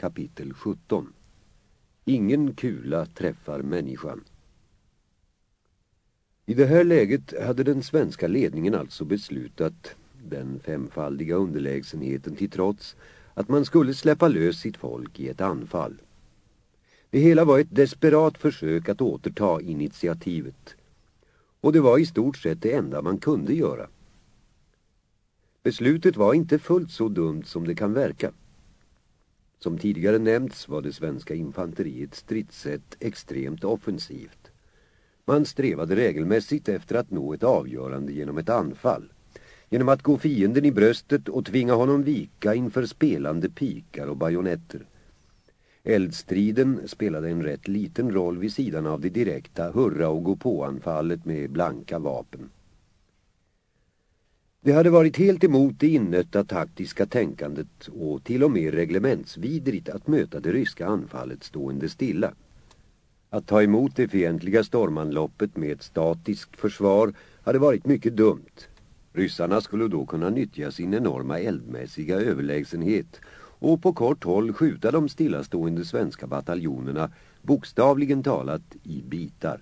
kapitel 17 Ingen kula träffar människan. I det här läget hade den svenska ledningen alltså beslutat, den femfaldiga underlägsenheten till trots, att man skulle släppa lös sitt folk i ett anfall. Det hela var ett desperat försök att återta initiativet. Och det var i stort sett det enda man kunde göra. Beslutet var inte fullt så dumt som det kan verka. Som tidigare nämnts var det svenska infanteriet stridssätt extremt offensivt. Man strävade regelmässigt efter att nå ett avgörande genom ett anfall. Genom att gå fienden i bröstet och tvinga honom vika inför spelande pikar och bajonetter. Eldstriden spelade en rätt liten roll vid sidan av det direkta hurra och gå på-anfallet med blanka vapen. Det hade varit helt emot det innötta taktiska tänkandet och till och med reglementsvidrigt att möta det ryska anfallet stående stilla. Att ta emot det fientliga stormanloppet med ett statiskt försvar hade varit mycket dumt. Ryssarna skulle då kunna nyttja sin enorma eldmässiga överlägsenhet och på kort håll skjuta de stillastående svenska bataljonerna bokstavligen talat i bitar.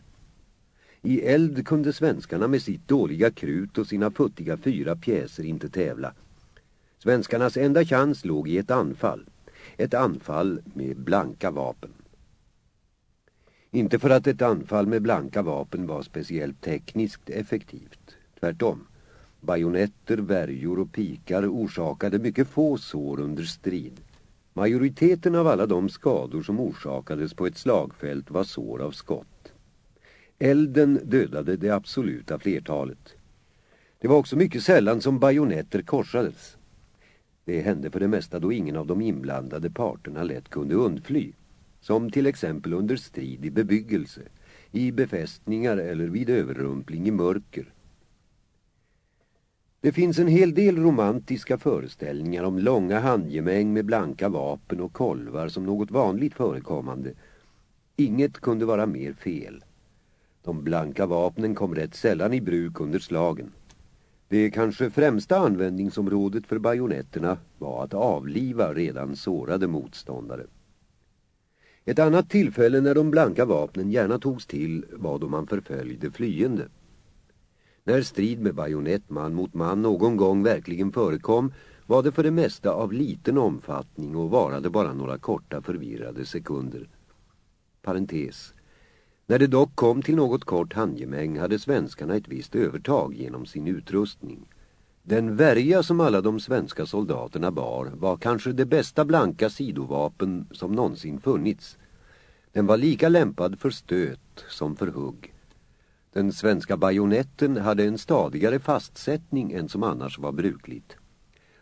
I eld kunde svenskarna med sitt dåliga krut och sina futtiga fyra pjäser inte tävla. Svenskarnas enda chans låg i ett anfall. Ett anfall med blanka vapen. Inte för att ett anfall med blanka vapen var speciellt tekniskt effektivt. Tvärtom. Bajonetter, värjor och pikar orsakade mycket få sår under strid. Majoriteten av alla de skador som orsakades på ett slagfält var sår av skott. Elden dödade det absoluta flertalet. Det var också mycket sällan som bajonetter korsades. Det hände för det mesta då ingen av de inblandade parterna lätt kunde undfly. Som till exempel under strid i bebyggelse, i befästningar eller vid överrumpling i mörker. Det finns en hel del romantiska föreställningar om långa handgemäng med blanka vapen och kolvar som något vanligt förekommande. Inget kunde vara mer fel. De blanka vapnen kom rätt sällan i bruk under slagen. Det kanske främsta användningsområdet för bajonetterna var att avliva redan sårade motståndare. Ett annat tillfälle när de blanka vapnen gärna togs till var då man förföljde flyende. När strid med bajonett man mot man någon gång verkligen förekom var det för det mesta av liten omfattning och varade bara några korta förvirrade sekunder. Parentes. När det dock kom till något kort handgemäng hade svenskarna ett visst övertag genom sin utrustning. Den värja som alla de svenska soldaterna bar var kanske det bästa blanka sidovapen som någonsin funnits. Den var lika lämpad för stöt som för hugg. Den svenska bajonetten hade en stadigare fastsättning än som annars var brukligt.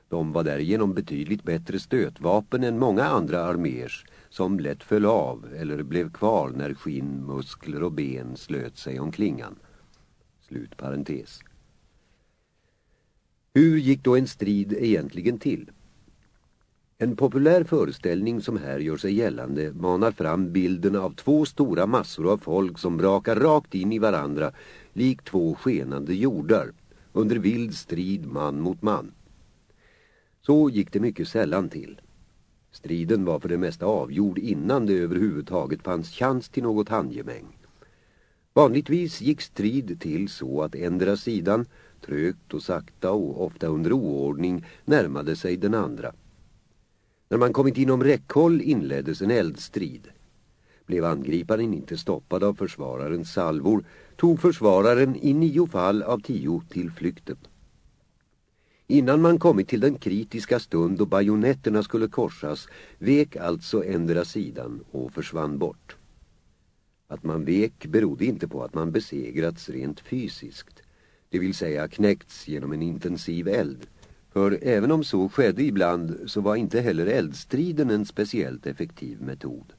De var därigenom betydligt bättre stötvapen än många andra arméers som lätt föll av eller blev kvar när skinn, muskler och ben slöt sig om klingan. Slut parentes. Hur gick då en strid egentligen till? En populär föreställning som här gör sig gällande manar fram bilden av två stora massor av folk som brakar rakt in i varandra lik två skenande jordar under vild strid man mot man. Så gick det mycket sällan till. Striden var för det mesta avgjord innan det överhuvudtaget fanns chans till något handgemäng. Vanligtvis gick strid till så att ändra sidan, trögt och sakta och ofta under oordning, närmade sig den andra. När man kommit inom räckhåll inleddes en eldstrid. Blev angriparen inte stoppad av försvararens salvor tog försvararen i nio fall av tio till flykten. Innan man kommit till den kritiska stund då bajonetterna skulle korsas vek alltså ändra sidan och försvann bort. Att man vek berodde inte på att man besegrats rent fysiskt, det vill säga knäckts genom en intensiv eld. För även om så skedde ibland så var inte heller eldstriden en speciellt effektiv metod.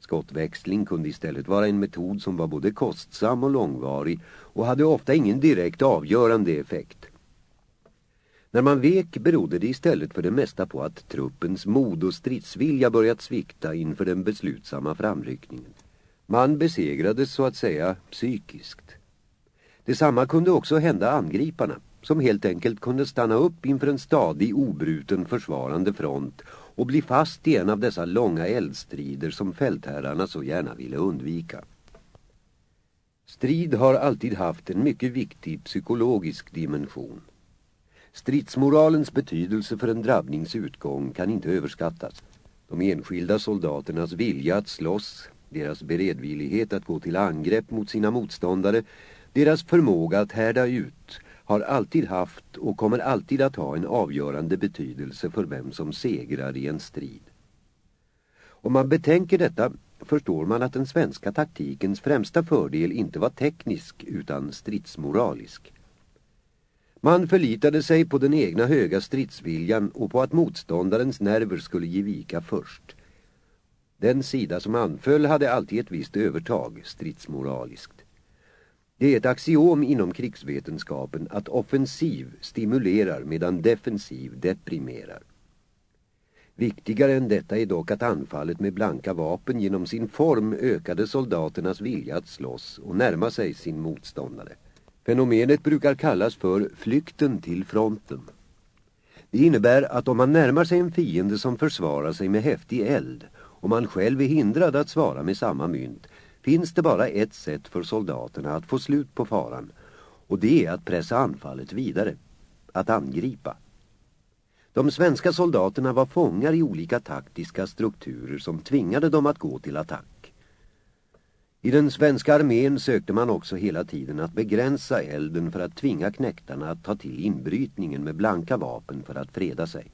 Skottväxling kunde istället vara en metod som var både kostsam och långvarig och hade ofta ingen direkt avgörande effekt. När man vek berodde det istället för det mesta på att truppens mod och stridsvilja börjat svikta inför den beslutsamma framryckningen. Man besegrades så att säga psykiskt. Detsamma kunde också hända angriparna som helt enkelt kunde stanna upp inför en stadig obruten försvarande front och bli fast i en av dessa långa eldstrider som fältherrarna så gärna ville undvika. Strid har alltid haft en mycket viktig psykologisk dimension. Stridsmoralens betydelse för en drabbnings utgång kan inte överskattas. De enskilda soldaternas vilja att slåss, deras beredvillighet att gå till angrepp mot sina motståndare, deras förmåga att härda ut har alltid haft och kommer alltid att ha en avgörande betydelse för vem som segrar i en strid. Om man betänker detta förstår man att den svenska taktikens främsta fördel inte var teknisk utan stridsmoralisk. Man förlitade sig på den egna höga stridsviljan och på att motståndarens nerver skulle ge vika först. Den sida som anföll hade alltid ett visst övertag, stridsmoraliskt. Det är ett axiom inom krigsvetenskapen att offensiv stimulerar medan defensiv deprimerar. Viktigare än detta är dock att anfallet med blanka vapen genom sin form ökade soldaternas vilja att slåss och närma sig sin motståndare. Fenomenet brukar kallas för flykten till fronten. Det innebär att om man närmar sig en fiende som försvarar sig med häftig eld och man själv är hindrad att svara med samma mynt finns det bara ett sätt för soldaterna att få slut på faran och det är att pressa anfallet vidare, att angripa. De svenska soldaterna var fångar i olika taktiska strukturer som tvingade dem att gå till attack. I den svenska armén sökte man också hela tiden att begränsa elden för att tvinga knäktarna att ta till inbrytningen med blanka vapen för att freda sig.